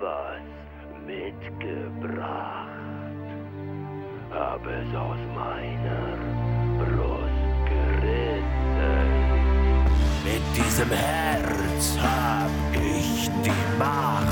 was mitgebracht. Hab es aus meiner Brust gerissen. Mit diesem Herz hab ich die Macht.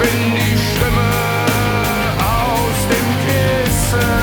bin die Stimme aus dem Kissen.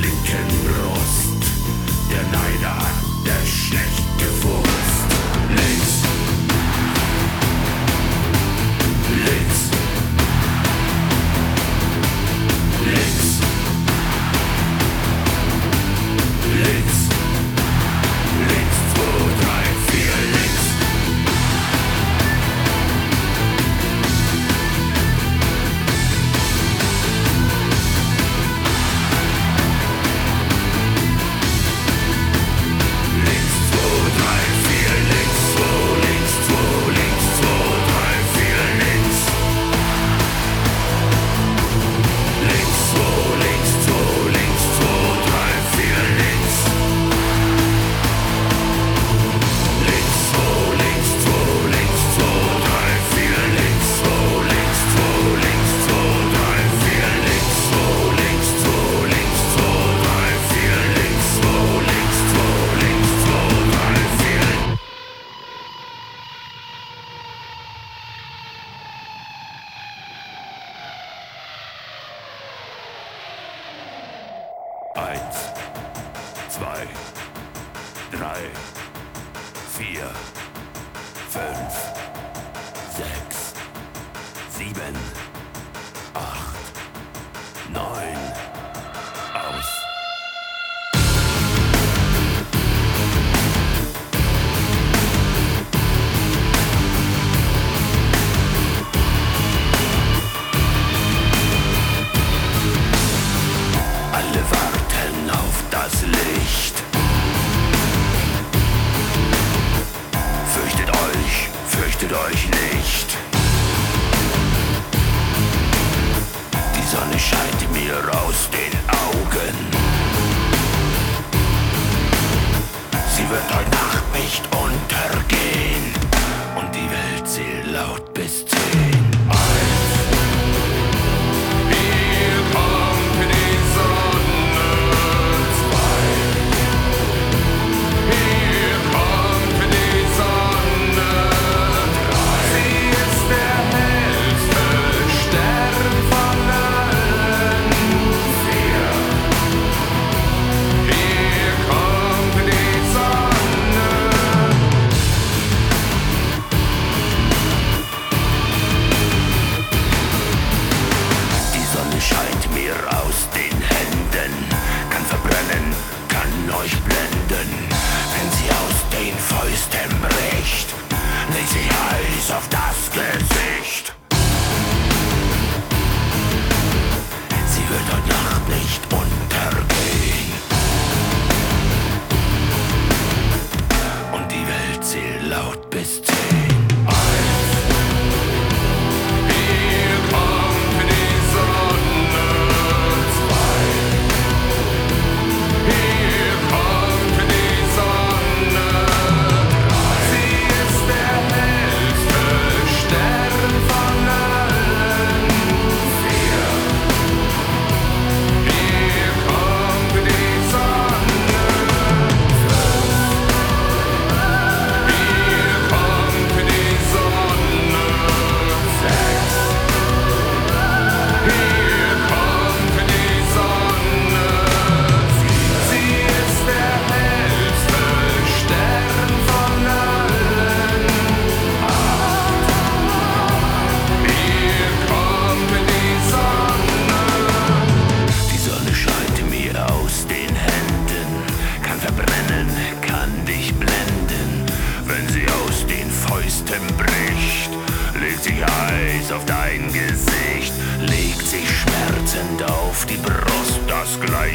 Lincoln.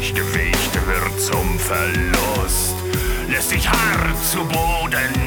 Gleichgewicht wird zum Verlust, lässt dich hart zu Boden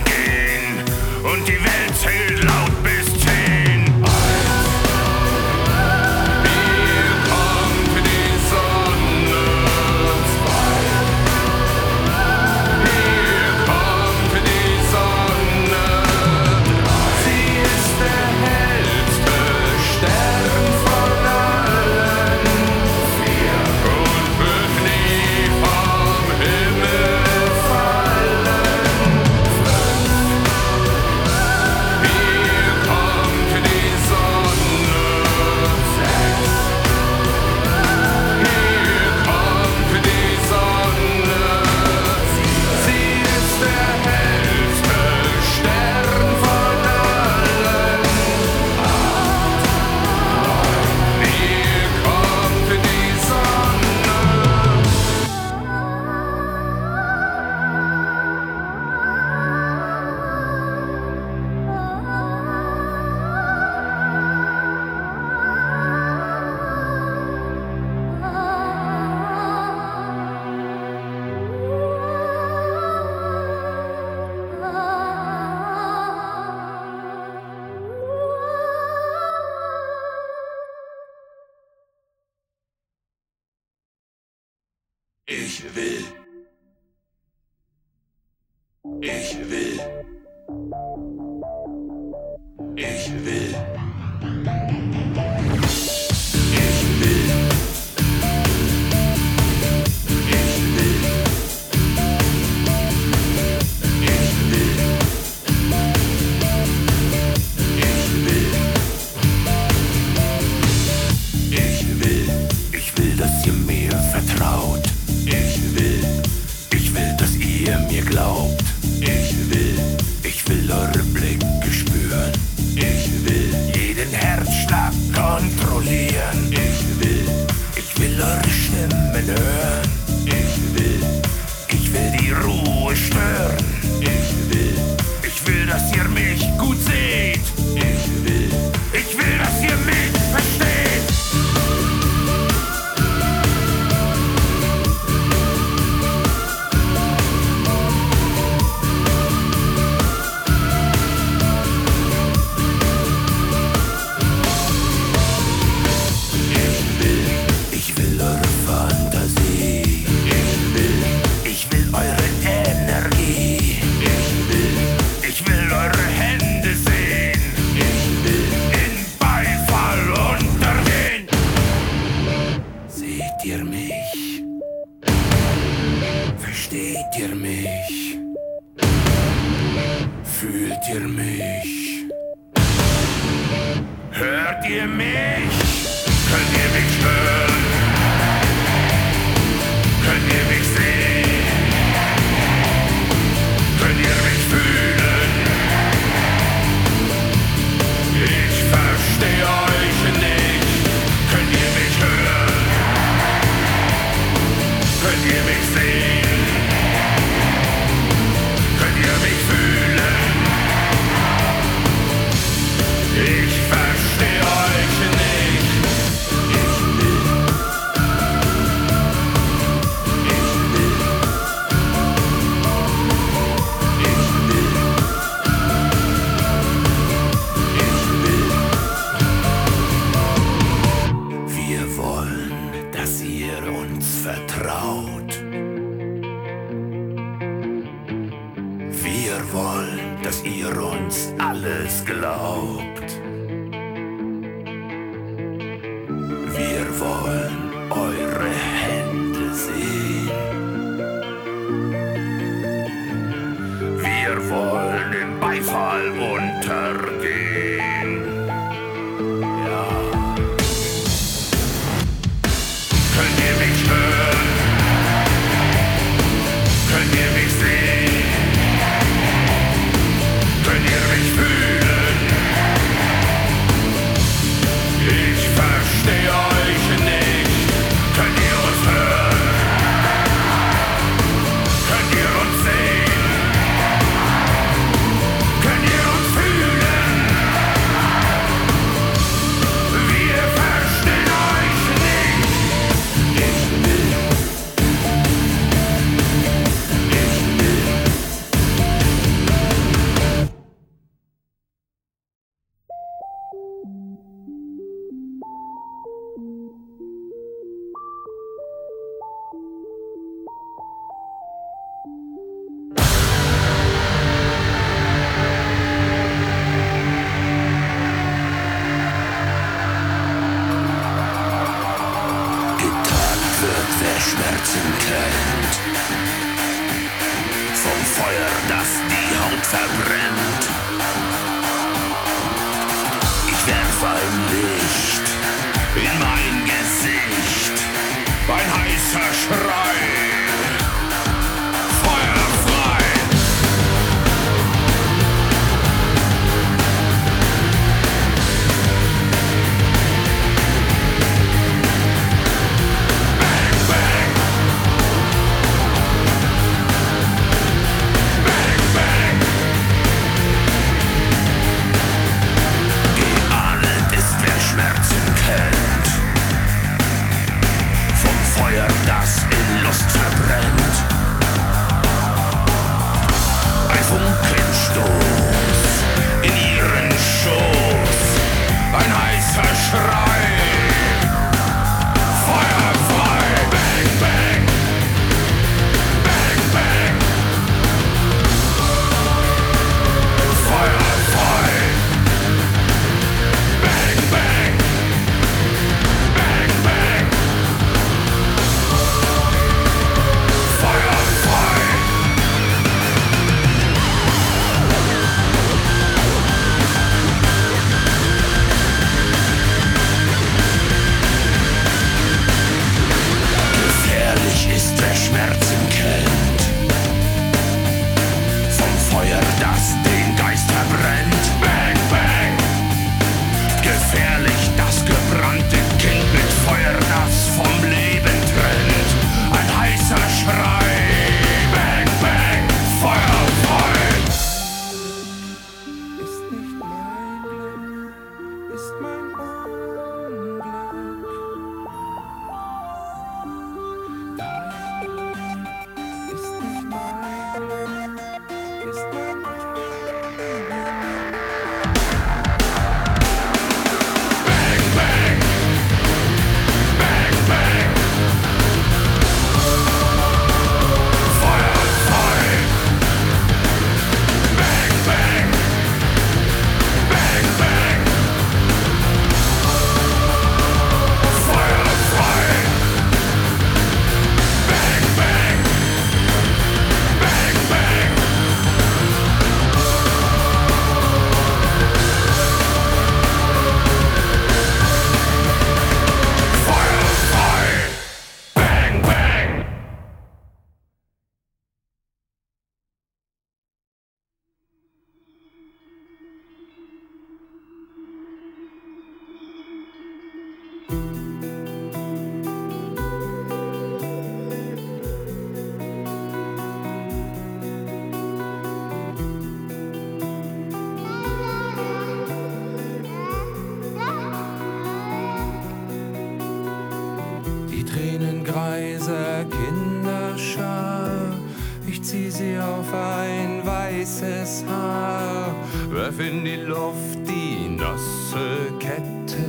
sie auf ein weißes Haar. Werf in die Luft die nasse Kette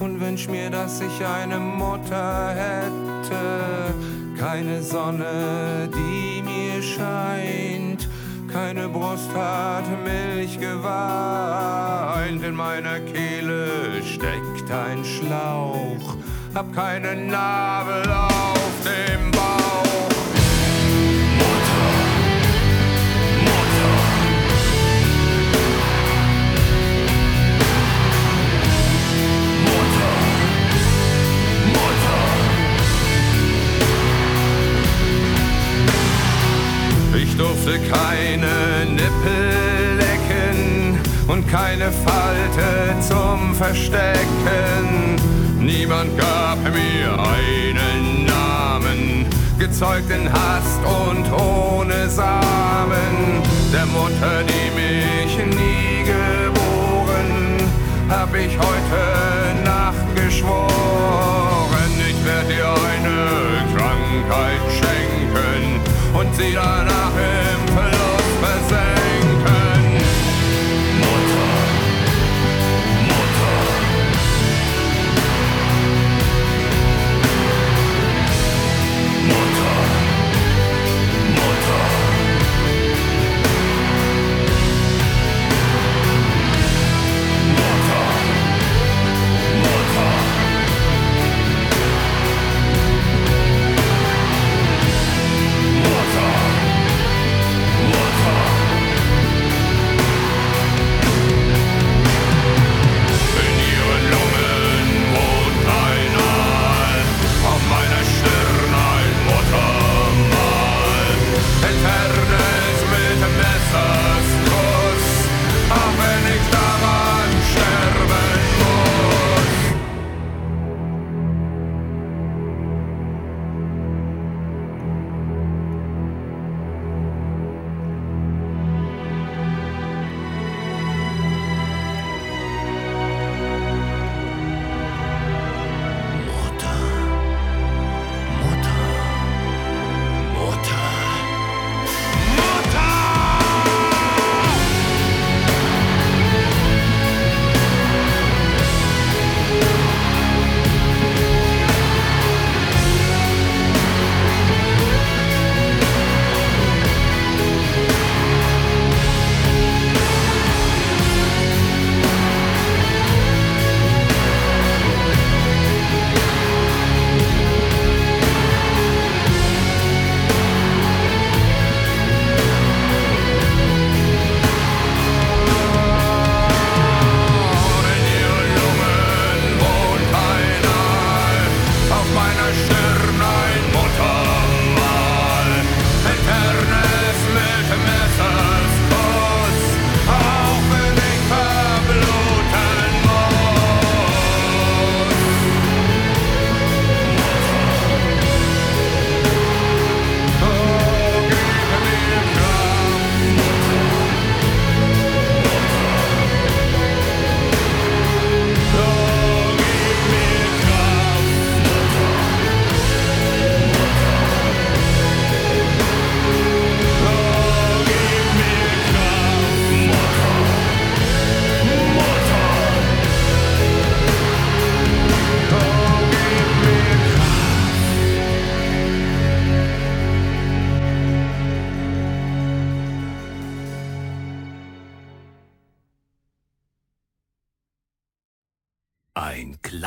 und wünsch mir, dass ich eine Mutter hätte. Keine Sonne, die mir scheint, keine Brust hat Milch geweint. In meiner Kehle steckt ein Schlauch, hab keinen Nabel auf. Nase, keine Nippellecken und keine Falte zum Verstecken. Niemand gab mir einen Namen, gezeugt in Hast und ohne Samen. Der Mutter, die mich nie geboren, hab ich heute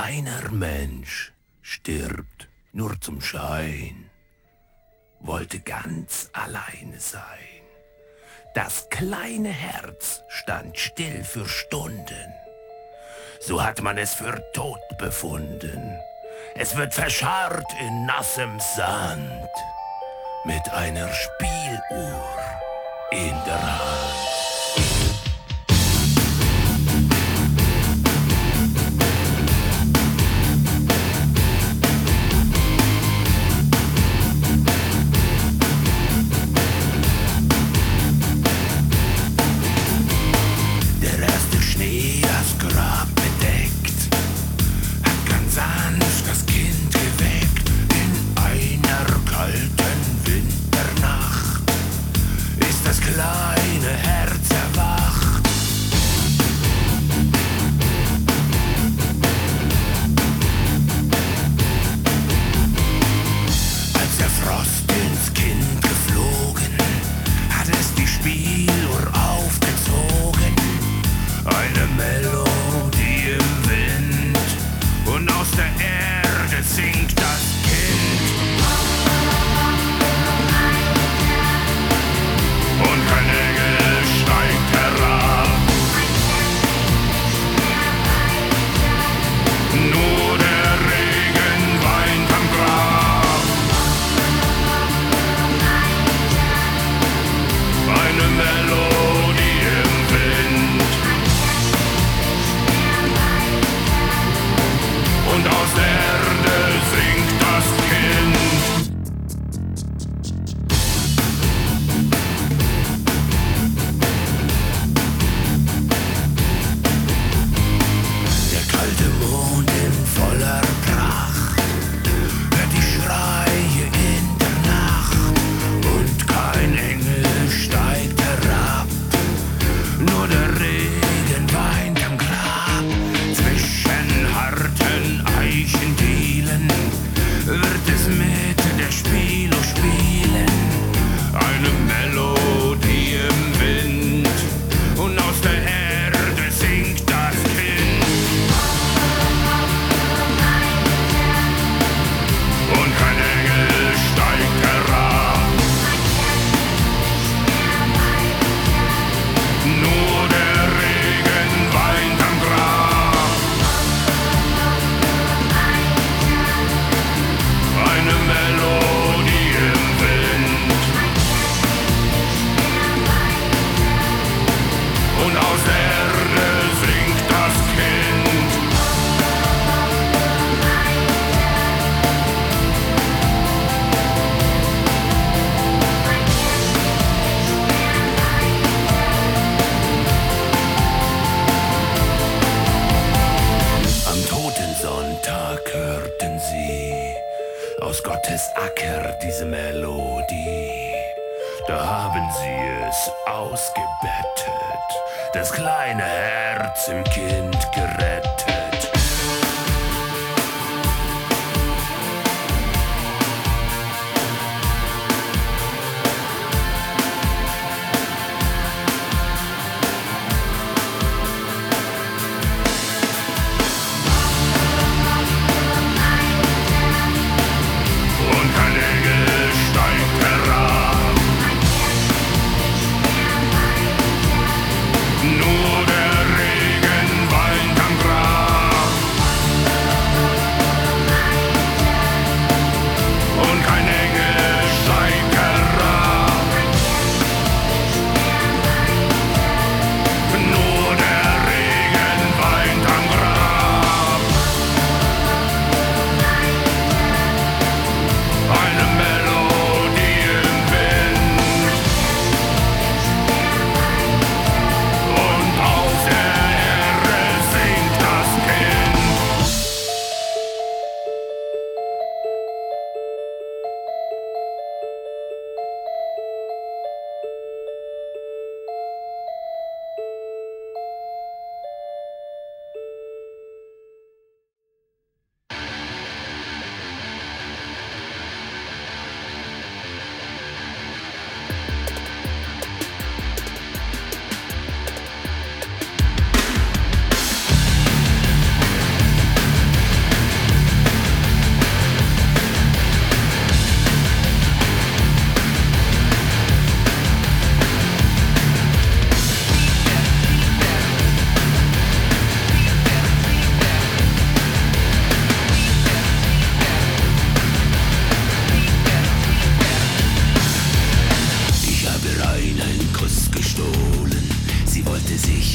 kleiner Mensch stirbt nur zum Schein, wollte ganz alleine sein. Das kleine Herz stand still für Stunden. So hat man es für tot befunden. Es wird verscharrt in nassem Sand mit einer Spieluhr in der Hand.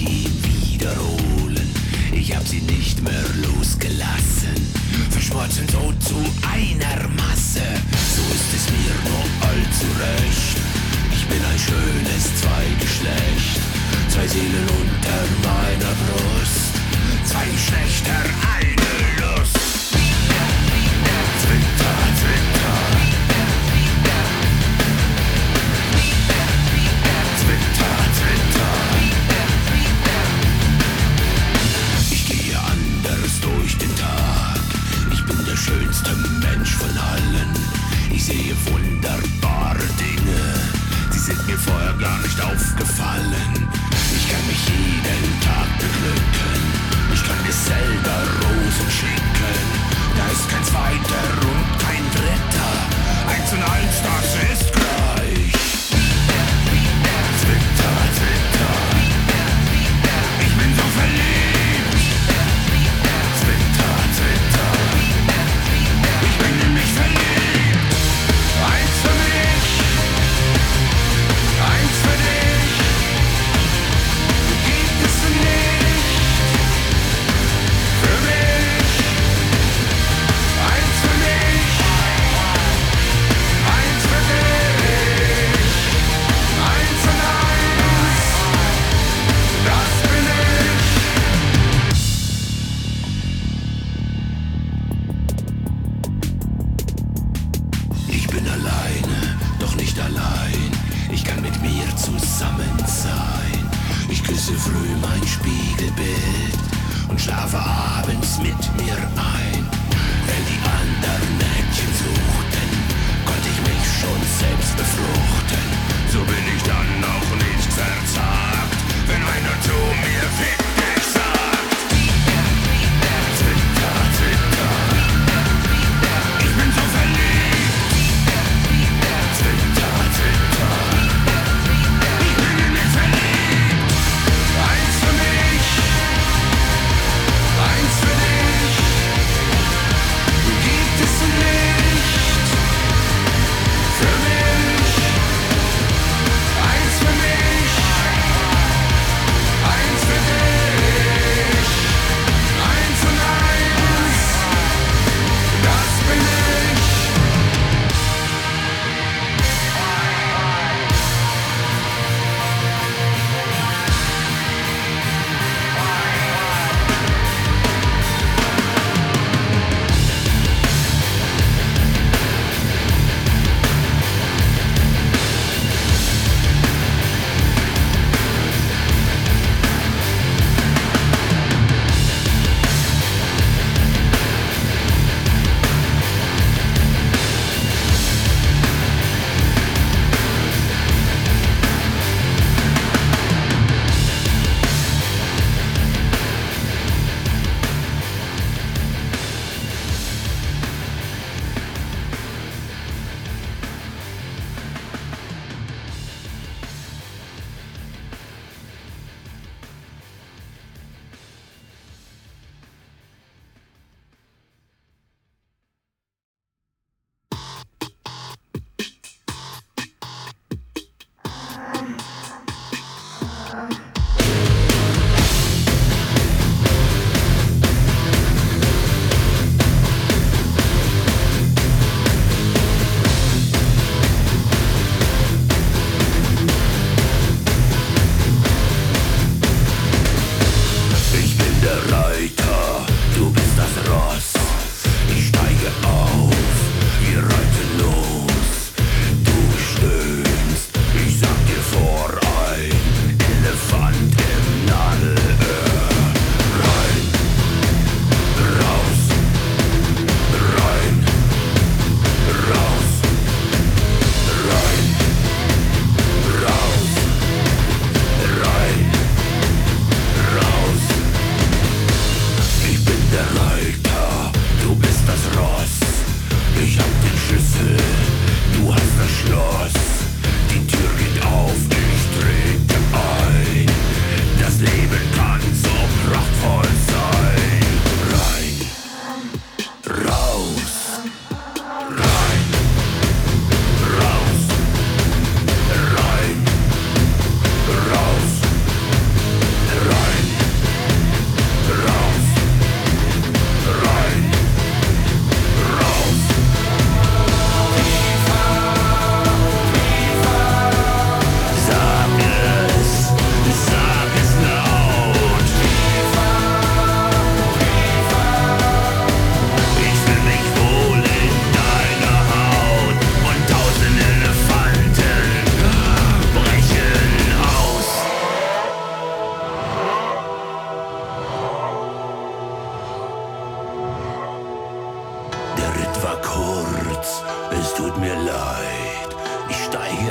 sie wiederholen. Ich hab sie nicht mehr losgelassen. Verschmolzen tot zu einer Masse. So ist es mir nur allzu recht. Ich bin ein schönes Zweigeschlecht. Zwei Seelen unter meiner Brust. Zwei Geschlechter, eine Lust. Zwitter, zwitter. Durch den Tag. Ich bin der schönste Mensch von allen. Ich sehe wunderbare Dinge. Die sind mir vorher gar nicht aufgefallen. Ich kann mich jeden Tag beglücken. Ich kann mir selber Rosen schicken. Da ist kein zweiter und kein dritter. Eins und eins, das ist gleich.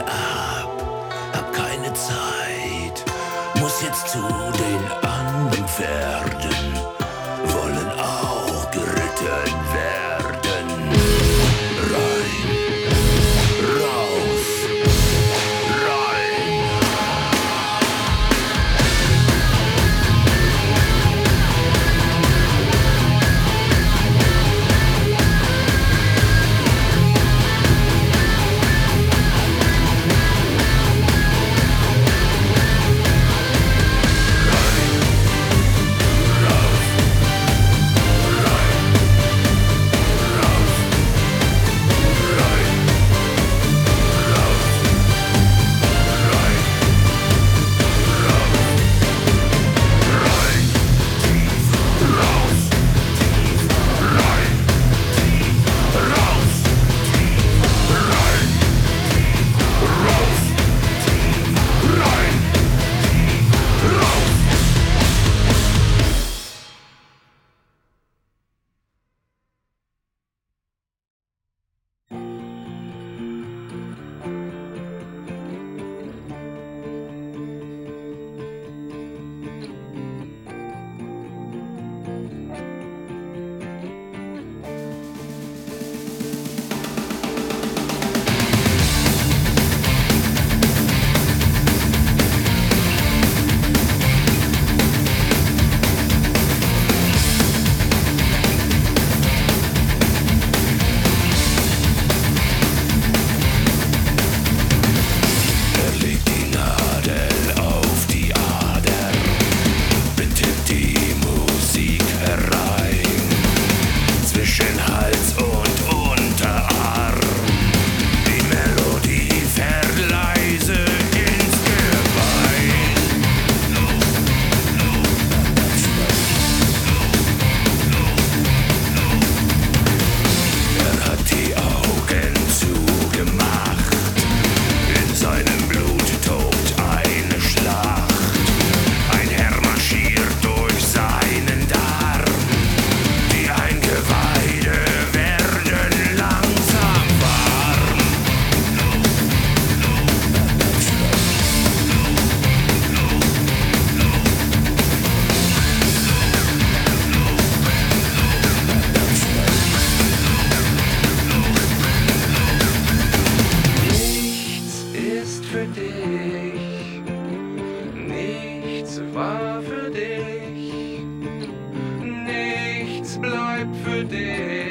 ab, hab keine Zeit, muss jetzt zu den anderen Pferden. war für dich. Nichts bleibt für dich.